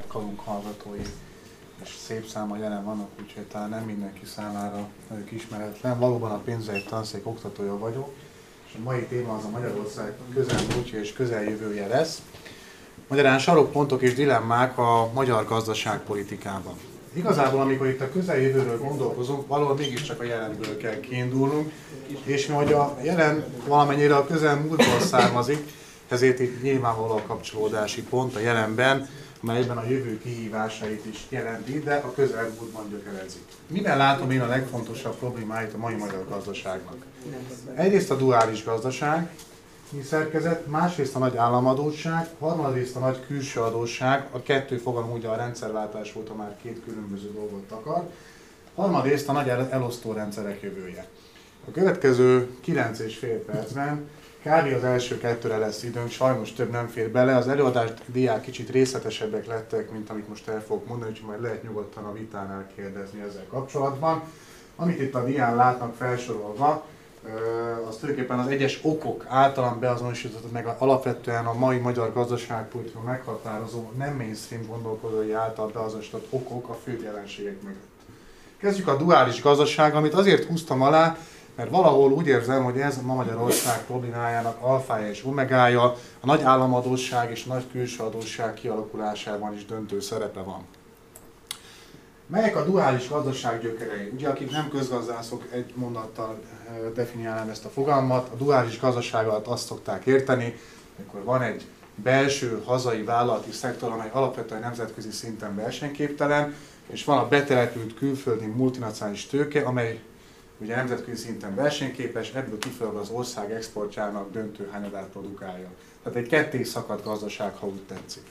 saját kalunk hallgatói és szép száma jelen vannak, úgyhogy talán nem mindenki számára ők ismeretlen. Valóban a pénzügyi tanszék oktatója vagyok, és a mai téma az a Magyarország közelmúltja és közeljövője lesz. Magyarán sarokpontok és dilemmák a magyar gazdaságpolitikában. Igazából, amikor itt a közeljövőről gondolkozunk, valahol mégiscsak a jelenből kell kiindulnunk, és hogy a jelen valamennyire a közelmúltból származik, ezért itt nyilvánvaló a kapcsolódási pont a jelenben, melyben a jövő kihívásait is jelenti, de a közelmúltban gyökerezik. Miben látom én a legfontosabb problémáit a mai magyar gazdaságnak? Egyrészt a duális gazdaság, mi szerkezet, másrészt a nagy államadóság, harmadrészt a nagy külső adósság, a kettő fogalom ugye a rendszerváltás óta már két különböző dolgot akar, harmadrészt a nagy elosztó rendszerek jövője. A következő 9 és fél percben Kb. az első kettőre lesz időnk, sajnos több nem fér bele. Az előadás diák kicsit részletesebbek lettek, mint amit most el fogok mondani, úgyhogy majd lehet nyugodtan a vitánál kérdezni ezzel kapcsolatban. Amit itt a dián látnak felsorolva, az tulajdonképpen az egyes okok általán beazonosított meg alapvetően a mai magyar gazdaságpolitika meghatározó, nem mainstream gondolkodói által beazonosított okok a fő jelenségek mögött. Kezdjük a duális gazdaság, amit azért húztam alá, mert valahol úgy érzem, hogy ez ma Magyarország problémájának alfája és omegája, a nagy államadóság és nagy külső adósság kialakulásában is döntő szerepe van. Melyek a duális gazdaság gyökerei? Ugye, akik nem közgazdászok, egy mondattal eh, definiálnám ezt a fogalmat. A duális gazdaság alatt azt szokták érteni, amikor van egy belső hazai vállalati szektor, amely alapvetően nemzetközi szinten versenyképtelen, és van a betelepült külföldi multinacionális tőke, amely ugye nemzetközi szinten versenyképes, ebből kifolyólag az ország exportjának döntő hányadát produkálja. Tehát egy ketté szakadt gazdaság, ha úgy tetszik.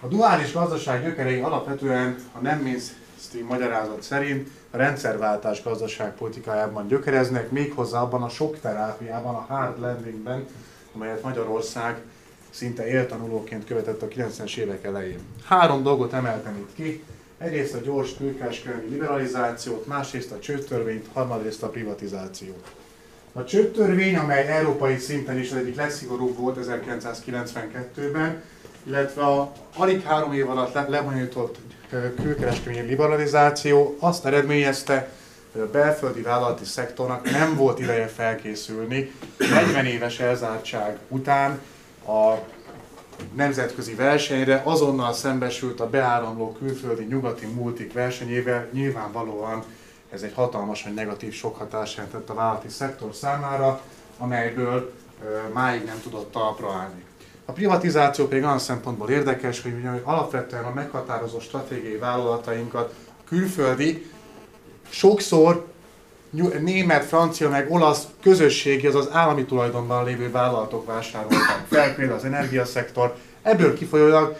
A duális gazdaság gyökerei alapvetően a nem mainstream magyarázat szerint a rendszerváltás gazdaságpolitikájában gyökereznek, méghozzá abban a sok terápiában, a hard landingben, amelyet Magyarország szinte éltanulóként követett a 90-es évek elején. Három dolgot emeltem itt ki. Egyrészt a gyors tőkekereskedelmi liberalizációt, másrészt a csőtörvényt, harmadrészt a privatizációt. A csőtörvény, amely európai szinten is az egyik legszigorúbb volt 1992-ben, illetve a alig három év alatt lebonyolított külkereskedelmi liberalizáció azt eredményezte, hogy a belföldi vállalati szektornak nem volt ideje felkészülni 40 éves elzártság után a nemzetközi versenyre, azonnal szembesült a beáramló külföldi nyugati multik versenyével, nyilvánvalóan ez egy hatalmasan negatív sok hatás jelentett a vállalati szektor számára, amelyből máig nem tudott talpra állni. A privatizáció pedig olyan szempontból érdekes, hogy ugye alapvetően a meghatározó stratégiai vállalatainkat külföldi, sokszor német, francia, meg olasz közösségi, az állami tulajdonban lévő vállalatok vásárolták fel, például az energiaszektor. Ebből kifolyólag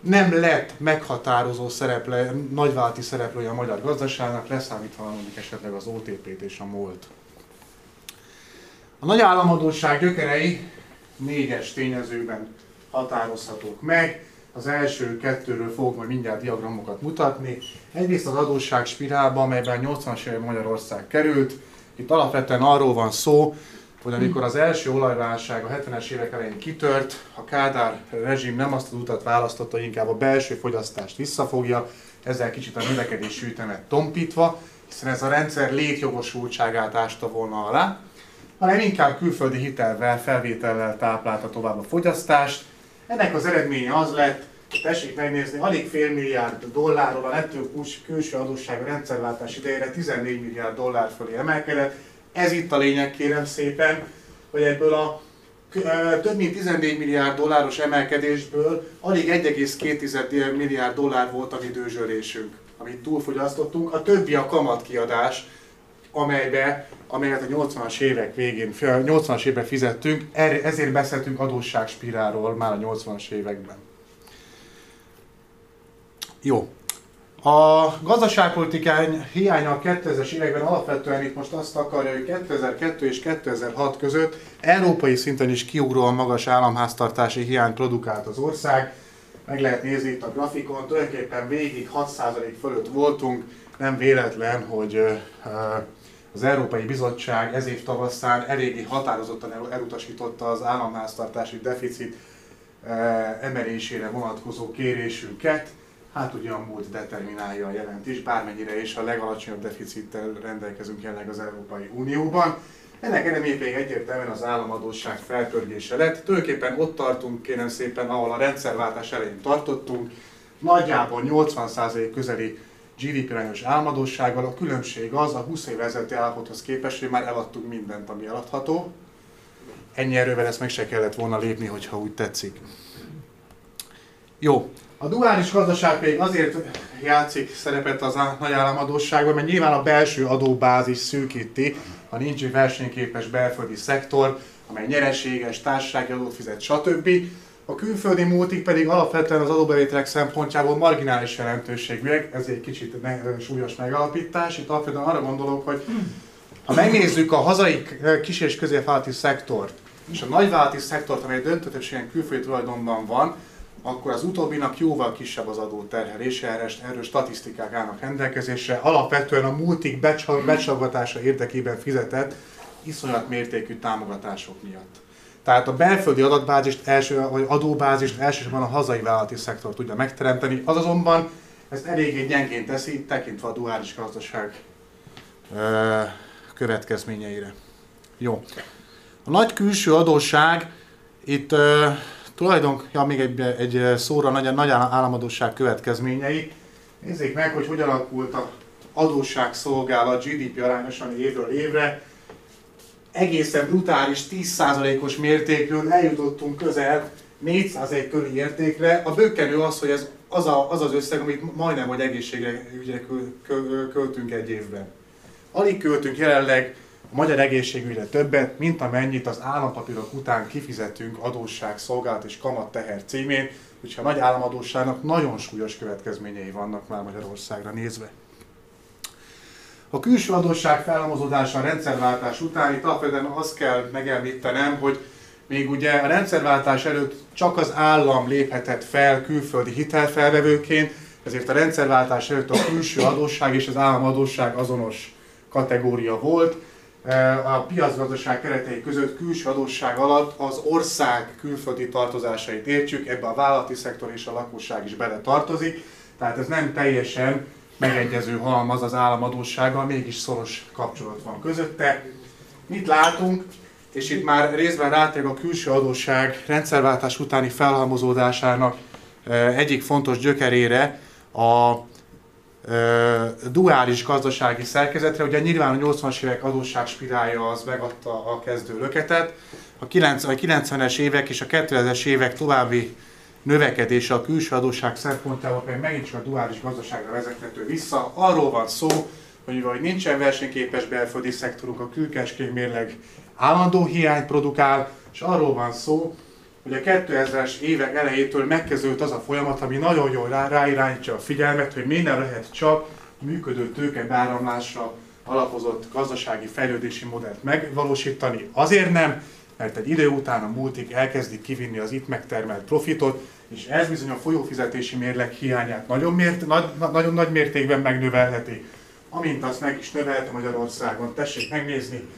nem lett meghatározó szereple, nagyvállalati szereplője a magyar gazdaságnak, leszámítva mondjuk esetleg az OTP-t és a MOLT. A nagy államadóság gyökerei négyes tényezőben határozhatók meg. Az első kettőről fogok majd mindjárt diagramokat mutatni. Egyrészt az adósság spirálba, amelyben 80-as évek Magyarország került. Itt alapvetően arról van szó, hogy amikor az első olajválság a 70-es évek elején kitört, a Kádár rezsim nem azt az utat választotta, hogy inkább a belső fogyasztást visszafogja, ezzel kicsit a növekedési ütemet tompítva, hiszen ez a rendszer létjogosultságát ásta volna alá, hanem inkább külföldi hitelvel, felvétellel táplálta tovább a fogyasztást, ennek az eredménye az lett, tessék megnézni, alig fél milliárd dollárról a nettó külső adósság a rendszerváltás idejére 14 milliárd dollár fölé emelkedett. Ez itt a lényeg kérem szépen, hogy ebből a több mint 14 milliárd dolláros emelkedésből alig 1,2 milliárd dollár volt a mi dőzsölésünk, amit túlfogyasztottunk. A többi a kamatkiadás, amelybe, amelyet a 80-as évek végén, 80-as évben fizettünk, ezért beszéltünk adósságspirálról már a 80-as években. Jó. A gazdaságpolitikán hiánya a 2000-es években alapvetően itt most azt akarja, hogy 2002 és 2006 között európai szinten is kiugróan magas államháztartási hiány produkált az ország. Meg lehet nézni itt a grafikon, tulajdonképpen végig 6% fölött voltunk, nem véletlen, hogy az Európai Bizottság ez év tavaszán eléggé határozottan elutasította az államháztartási deficit eh, emelésére vonatkozó kérésünket. hát ugye a múlt determinálja a jelent is, bármennyire is a legalacsonyabb deficittel rendelkezünk jelenleg az Európai Unióban. Ennek eredménye pedig egyértelműen az államadóság felpörgése lett. Tulajdonképpen ott tartunk, kérem szépen, ahol a rendszerváltás elején tartottunk, nagyjából 80% közeli GDP arányos álmodossággal. A különbség az, a 20 év ezelőtti állapothoz képest, hogy már eladtunk mindent, ami eladható. Ennyi erővel ezt meg se kellett volna lépni, hogyha úgy tetszik. Jó, a duális gazdaság pedig azért játszik szerepet az nagy államadóságban, mert nyilván a belső adóbázis szűkíti, ha nincs versenyképes belföldi szektor, amely nyereséges, társasági adót fizet, stb. A külföldi múltik pedig alapvetően az adóbevételek szempontjából marginális jelentőségűek, ez egy kicsit ne, súlyos megalapítás. Itt alapvetően arra gondolok, hogy ha megnézzük a hazai kis- és középvállalati szektort, és a nagyvállalati szektort, amely döntő külföldi tulajdonban van, akkor az utóbbinak jóval kisebb az adó terhelése, erről, erről statisztikák állnak rendelkezésre. Alapvetően a multik becsavatása érdekében fizetett iszonyat mértékű támogatások miatt. Tehát a belföldi adatbázist, első, vagy adóbázist elsősorban a hazai vállalati szektor tudja megteremteni, az azonban ezt eléggé gyengén teszi, tekintve a duális gazdaság következményeire. Jó. A nagy külső adósság itt tulajdonképpen ja, még egy, egy szóra nagy, nagy államadóság következményei. Nézzék meg, hogy hogyan alakult a adósságszolgálat GDP arányosan évről évre. Egészen brutális 10%-os mértékről eljutottunk közel 401 körüli értékre. A bökkenő az, hogy ez az, a, az az összeg, amit majdnem, hogy egészségre költünk egy évben. Alig költünk jelenleg a magyar egészségügyre többet, mint amennyit az állampapírok után kifizetünk adósság, szolgálat és kamat teher címén, úgyhogy a nagy államadóságnak nagyon súlyos következményei vannak már Magyarországra nézve. A külső adósság felhalmozódása a rendszerváltás után itt alapvetően azt kell megemlítenem, hogy még ugye a rendszerváltás előtt csak az állam léphetett fel külföldi hitelfelvevőként, ezért a rendszerváltás előtt a külső adósság és az államadósság azonos kategória volt. Eh, a piacgazdaság keretei között külső adósság alatt az ország külföldi tartozásait értjük, ebbe a vállalati szektor és a lakosság is bele tartozik, tehát ez nem teljesen megegyező halmaz az államadóssággal, mégis szoros kapcsolat van közötte. Mit látunk? És itt már részben rátérünk a külső adósság rendszerváltás utáni felhalmozódásának eh, egyik fontos gyökerére, a duális gazdasági szerkezetre. Ugye nyilván a 80-as évek adósságspirálja az megadta a kezdő löketet. A 90-es évek és a 2000-es évek további növekedése a külső adósság szempontjából pedig megint csak a duális gazdaságra vezethető vissza. Arról van szó, hogy hogy nincsen versenyképes belföldi szektorunk, a külkereskedelmi mérleg állandó hiány produkál, és arról van szó, hogy a 2000-es évek elejétől megkezdődött az a folyamat, ami nagyon jól rá, ráirányítja a figyelmet, hogy minden lehet csak működő tőkebeáramlásra alapozott gazdasági fejlődési modellt megvalósítani. Azért nem, mert egy idő után a multik elkezdik kivinni az itt megtermelt profitot, és ez bizony a folyófizetési mérleg hiányát nagyon, mért, nagy, nagyon nagy mértékben megnövelheti. Amint azt meg is növelte Magyarországon, tessék megnézni,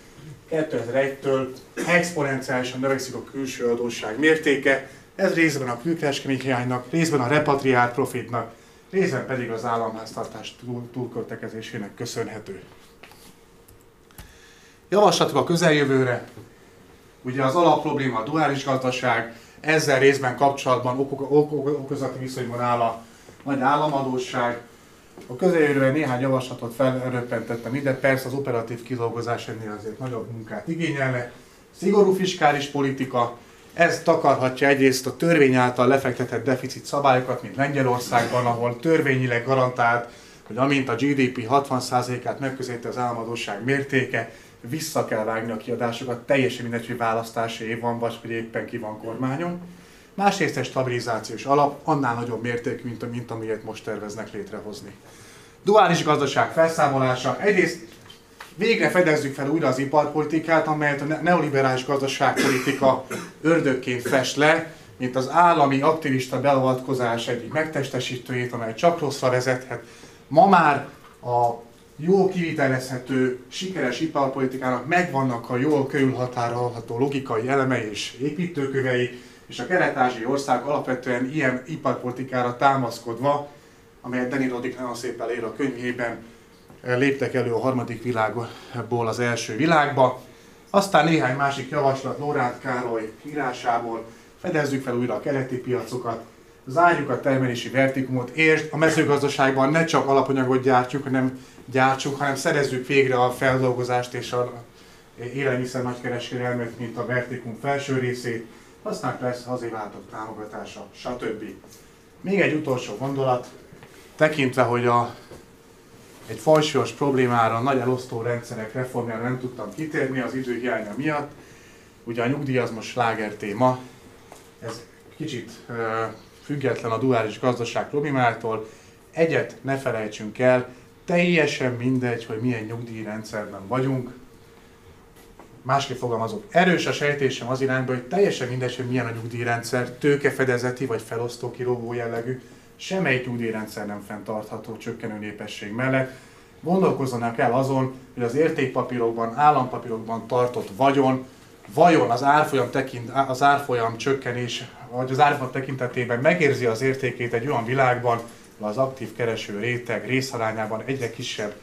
2001-től exponenciálisan növekszik a külső adósság mértéke, ez részben a külkereskedelmi hiánynak, részben a repatriált profitnak, részben pedig az államháztartás túl, túlköltekezésének köszönhető. Javaslatok a közeljövőre. Ugye az alapprobléma a duális gazdaság, ezzel részben kapcsolatban okozati viszonyban áll a nagy államadóság, a közeljövőben néhány javaslatot felröppentettem ide, persze az operatív kidolgozás ennél azért nagyobb munkát igényelne. Szigorú fiskális politika, ez takarhatja egyrészt a törvény által lefektetett deficit szabályokat, mint Lengyelországban, ahol törvényileg garantált, hogy amint a GDP 60%-át megközelíti az államadóság mértéke, vissza kell vágni a kiadásokat, teljesen mindegy, hogy választási év van, vagy hogy éppen ki van kormányon. Másrészt egy stabilizációs alap annál nagyobb mértékű, mint, mint amilyet most terveznek létrehozni. Duális gazdaság felszámolása. Egyrészt végre fedezzük fel újra az iparpolitikát, amelyet a neoliberális gazdaságpolitika ördökként fest le, mint az állami aktivista beavatkozás egyik megtestesítőjét, amely csak rosszra vezethet. Ma már a jó kivitelezhető, sikeres iparpolitikának megvannak a jól körülhatárolható logikai elemei és építőkövei, és a kelet-ázsiai ország alapvetően ilyen iparpolitikára támaszkodva amelyet Danny Roddick nagyon szépen ér a könyvében, léptek elő a harmadik világból az első világba. Aztán néhány másik javaslat Lóránt Károly írásából, fedezzük fel újra a keleti piacokat, zárjuk a termelési vertikumot, és a mezőgazdaságban ne csak alapanyagot gyártjuk, hanem gyártsunk, hanem szerezzük végre a feldolgozást és a élelmiszer nagykereskedelmet, mint a vertikum felső részét, aztán persze azért váltok támogatása, stb. Még egy utolsó gondolat, tekintve, hogy a, egy fajsúlyos problémára, nagy elosztó rendszerek reformjára nem tudtam kitérni az idő hiánya miatt, ugye a nyugdíj az most sláger téma, ez kicsit uh, független a duális gazdaság problémától, egyet ne felejtsünk el, teljesen mindegy, hogy milyen nyugdíjrendszerben vagyunk, másképp fogalmazok, erős a sejtésem az irányba, hogy teljesen mindegy, hogy milyen a nyugdíjrendszer, tőkefedezeti vagy felosztó kilógó jellegű, semmelyik nyugdíjrendszer nem fenntartható csökkenő népesség mellett. Gondolkozzanak el azon, hogy az értékpapírokban, állampapírokban tartott vagyon, vajon az árfolyam, tekint, az árfolyam csökkenés, vagy az árfolyam tekintetében megérzi az értékét egy olyan világban, az aktív kereső réteg részarányában egyre kisebb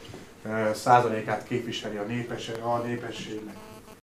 százalékát képviseli a, népes, a népességnek.